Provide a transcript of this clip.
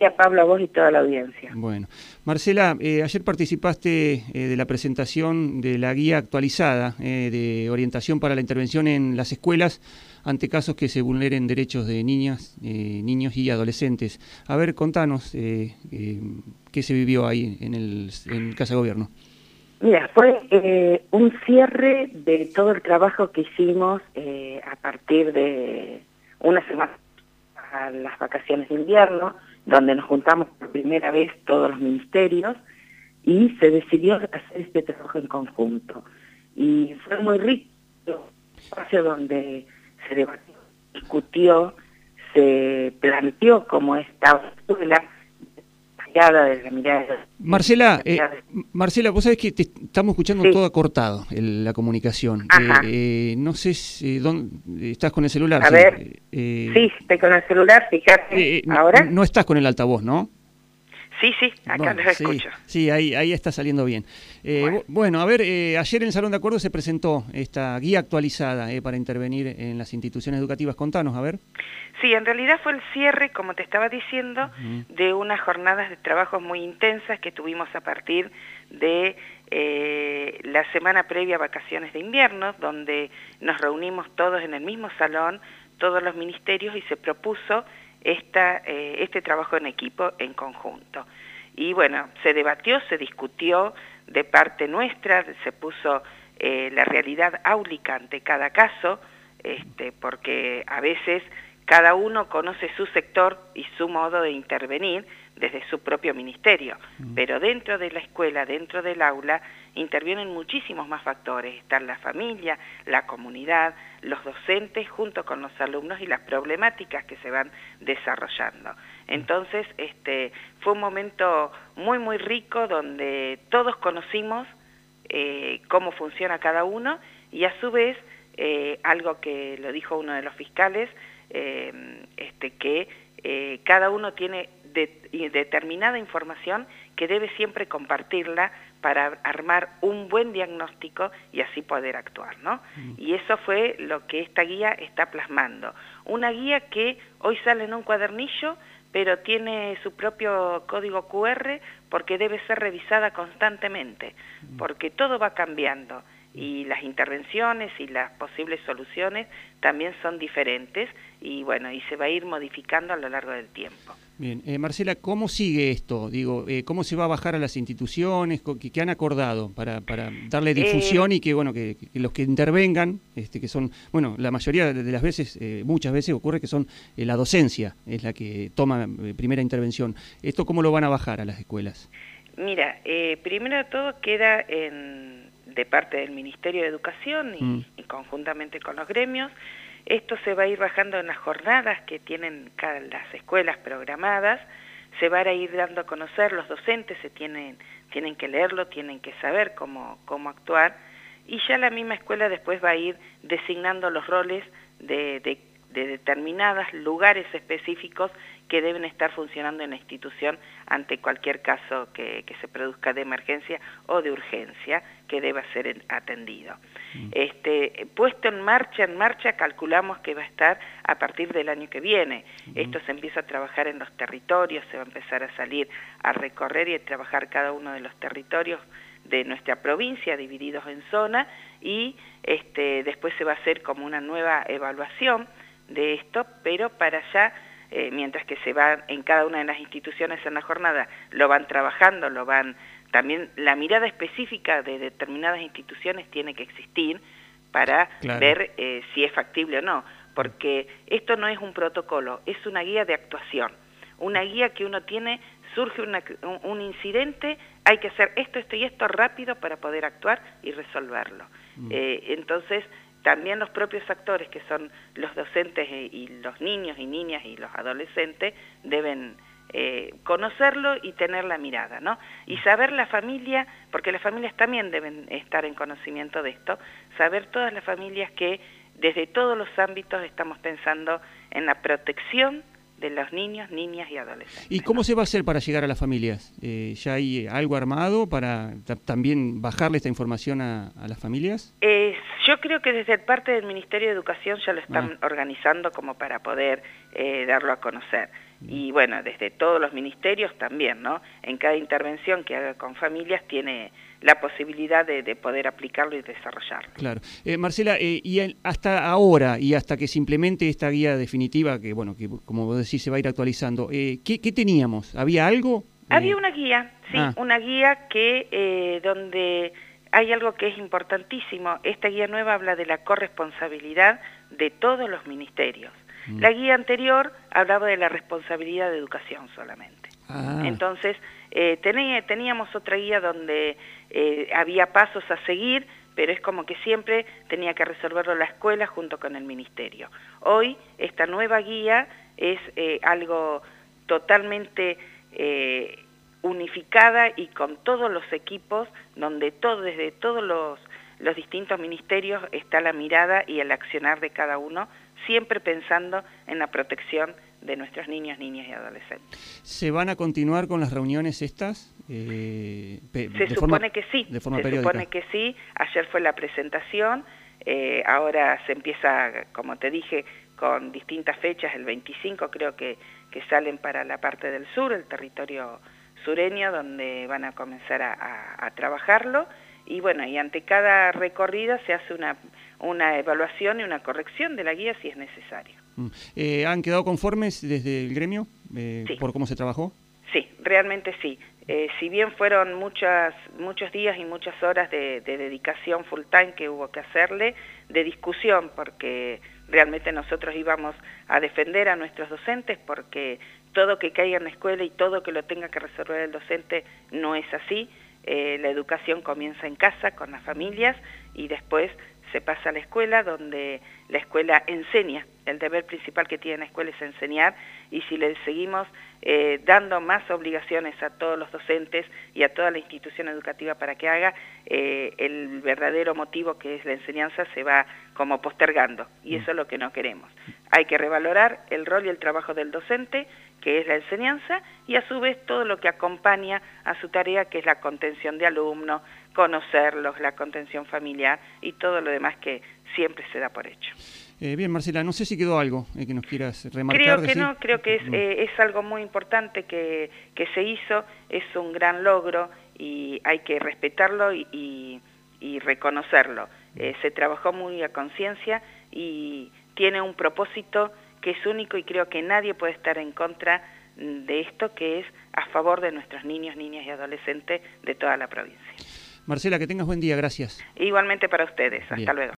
día, Pablo, a vos y toda la audiencia. Bueno. Marcela, eh, ayer participaste eh, de la presentación de la guía actualizada eh, de orientación para la intervención en las escuelas ante casos que se vulneren derechos de niñas, niños y adolescentes. A ver, contanos qué se vivió ahí en, el, en Casa de Gobierno. Mira, fue un cierre de todo el trabajo que hicimos a partir de una semana a las vacaciones de invierno, donde nos juntamos por primera vez todos los ministerios y se decidió hacer este trabajo en conjunto. Y fue muy rico, espacio donde se debatió, discutió, se planteó cómo esta escuela Marcela, eh, Marcela, vos sabés que te estamos escuchando todo acortado, la comunicación. Eh, eh, no sé si dónde, estás con el celular. A ver, sí, estoy con el celular, fíjate. ¿Ahora? No estás con el altavoz, ¿no? Sí, sí, acá los escucho. Sí, ahí, ahí está saliendo bien. Eh, bueno. a ver, eh, ayer en el Salón de Acuerdo se presentó esta guía actualizada eh, para intervenir en las instituciones educativas. Contanos, a ver. Sí, en realidad fue el cierre, como te estaba diciendo, de unas jornadas de trabajo muy intensas que tuvimos a partir de la semana previa a vacaciones de invierno, donde nos reunimos todos en el mismo salón, todos los ministerios, y se propuso esta, eh, este trabajo en equipo en conjunto. Y bueno, se debatió, se discutió de parte nuestra, se puso eh, la realidad áulica ante cada caso, este, porque a veces cada uno conoce su sector y su modo de intervenir desde su propio ministerio, pero dentro de la escuela, dentro del aula, intervienen muchísimos más factores. Están la familia, la comunidad, los docentes, junto con los alumnos y las problemáticas que se van desarrollando. Entonces, este, fue un momento muy, muy rico donde todos conocimos eh, cómo funciona cada uno y a su vez, eh, algo que lo dijo uno de los fiscales, eh, este, que cada uno tiene determinada información que debe siempre compartirla para armar un buen diagnóstico y así poder actuar, ¿no? Mm. Y eso fue lo que esta guía está plasmando. Una guía que hoy sale en un cuadernillo, pero tiene su propio código QR porque debe ser revisada constantemente, mm. porque todo va cambiando y las intervenciones y las posibles soluciones también son diferentes y bueno, y se va a ir modificando a lo largo del tiempo. Bien, eh, Marcela, ¿cómo sigue esto? Digo, eh, ¿cómo se va a bajar a las instituciones? ¿Qué, han acordado para, para darle difusión eh, y que bueno que, los que intervengan, este, que son, bueno, la mayoría de las veces, muchas veces ocurre que son la docencia es la que toma primera intervención. ¿Esto cómo lo van a bajar a las escuelas? Mira, primero de todo queda en, de parte del Ministerio de Educación y mm. conjuntamente con los gremios. Esto se va a ir bajando en las jornadas que tienen las escuelas programadas, se va a ir dando a conocer, los docentes se tienen, tienen que leerlo, tienen que saber cómo, cómo actuar, y ya la misma escuela después va a ir designando los roles de, de de determinados lugares específicos que deben estar funcionando en la institución ante cualquier caso que, se produzca de emergencia o de urgencia que deba ser atendido. Mm. Este, puesto en marcha, en marcha calculamos que va a estar a partir del año que viene. Esto se empieza a trabajar en los territorios, se va a empezar a salir a recorrer y a trabajar cada uno de los territorios de nuestra provincia divididos en zona y este, después se va a hacer como una nueva evaluación de esto, pero para allá, eh, mientras que se va en cada una de las instituciones en la jornada, lo van trabajando, lo van... También la mirada específica de determinadas instituciones tiene que existir para ver eh, si es factible o no, porque esto no es un protocolo, es una guía de actuación, una guía que uno tiene, surge un, incidente, hay que hacer esto, esto y esto rápido para poder actuar y resolverlo. Mm. Eh, entonces, también los propios actores, que son los docentes y los niños y niñas y los adolescentes, deben eh, conocerlo y tener la mirada, ¿no? Y saber la familia, porque las familias también deben estar en conocimiento de esto, saber todas las familias que desde todos los ámbitos estamos pensando en la protección de los niños, niñas y adolescentes. ¿Y cómo se va a hacer para llegar a las familias? Eh, ¿Ya hay algo armado para también bajarle esta información a, las familias? Eh, yo creo que desde parte del Ministerio de Educación ya lo están ah. organizando como para poder eh, darlo a conocer. Y bueno, desde todos los ministerios también, ¿no? En cada intervención que haga con familias tiene la posibilidad de, poder aplicarlo y desarrollarlo. Claro. Eh, Marcela, eh, y hasta ahora y hasta que se implemente esta guía definitiva, que bueno, que como vos decís se va a ir actualizando, eh, ¿qué, teníamos? ¿Había algo? Había una guía, sí, ah. una guía que donde hay algo que es importantísimo. Esta guía nueva habla de la corresponsabilidad de todos los ministerios. Mm. La guía anterior hablaba de la responsabilidad de educación solamente. Ah. Entonces, eh, teníamos otra guía donde eh, había pasos a seguir, pero es como que siempre tenía que resolverlo la escuela junto con el ministerio. Hoy, esta nueva guía es eh, algo totalmente unificada y con todos los equipos, donde todo, desde todos los, los distintos ministerios está la mirada y el accionar de cada uno, siempre pensando en la protección de nuestros niños, niñas y adolescentes. ¿Se van a continuar con las reuniones estas? Eh, se supone que sí, se supone que sí. Ayer fue la presentación, eh, ahora se empieza, como te dije, con distintas fechas, el 25 creo que, que salen para la parte del sur, el territorio sureño donde van a comenzar a, trabajarlo y bueno, y ante cada recorrida se hace una, una evaluación y una corrección de la guía si es necesario. Mm. Eh, ¿Han quedado conformes desde el gremio eh, por cómo se trabajó? Sí, realmente sí. Eh, si bien fueron muchas, muchos días y muchas horas de, de, dedicación full time que hubo que hacerle, de discusión, porque realmente nosotros íbamos a defender a nuestros docentes, porque todo que caiga en la escuela y todo que lo tenga que resolver el docente no es así. Eh, la educación comienza en casa, con las familias, y después se pasa a la escuela, donde la escuela enseña. El deber principal que tiene la escuela es enseñar, y si le seguimos eh, dando más obligaciones a todos los docentes y a toda la institución educativa para que haga, eh, el verdadero motivo que es la enseñanza se va como postergando, y eso es lo que no queremos. Hay que revalorar el rol y el trabajo del docente, que es la enseñanza, y a su vez todo lo que acompaña a su tarea, que es la contención de alumnos, conocerlos, la contención familiar y todo lo demás que siempre se da por hecho. Eh, bien, Marcela, no sé si quedó algo eh, que nos quieras remarcar. Creo que no, creo que es, eh, es algo muy importante que, que, se hizo, es un gran logro y hay que respetarlo y, y reconocerlo. Se trabajó muy a conciencia y tiene un propósito que es único y creo que nadie puede estar en contra de esto, que es a favor de nuestros niños, niñas y adolescentes de toda la provincia. Marcela, que tengas buen día, gracias. Igualmente para ustedes, hasta luego.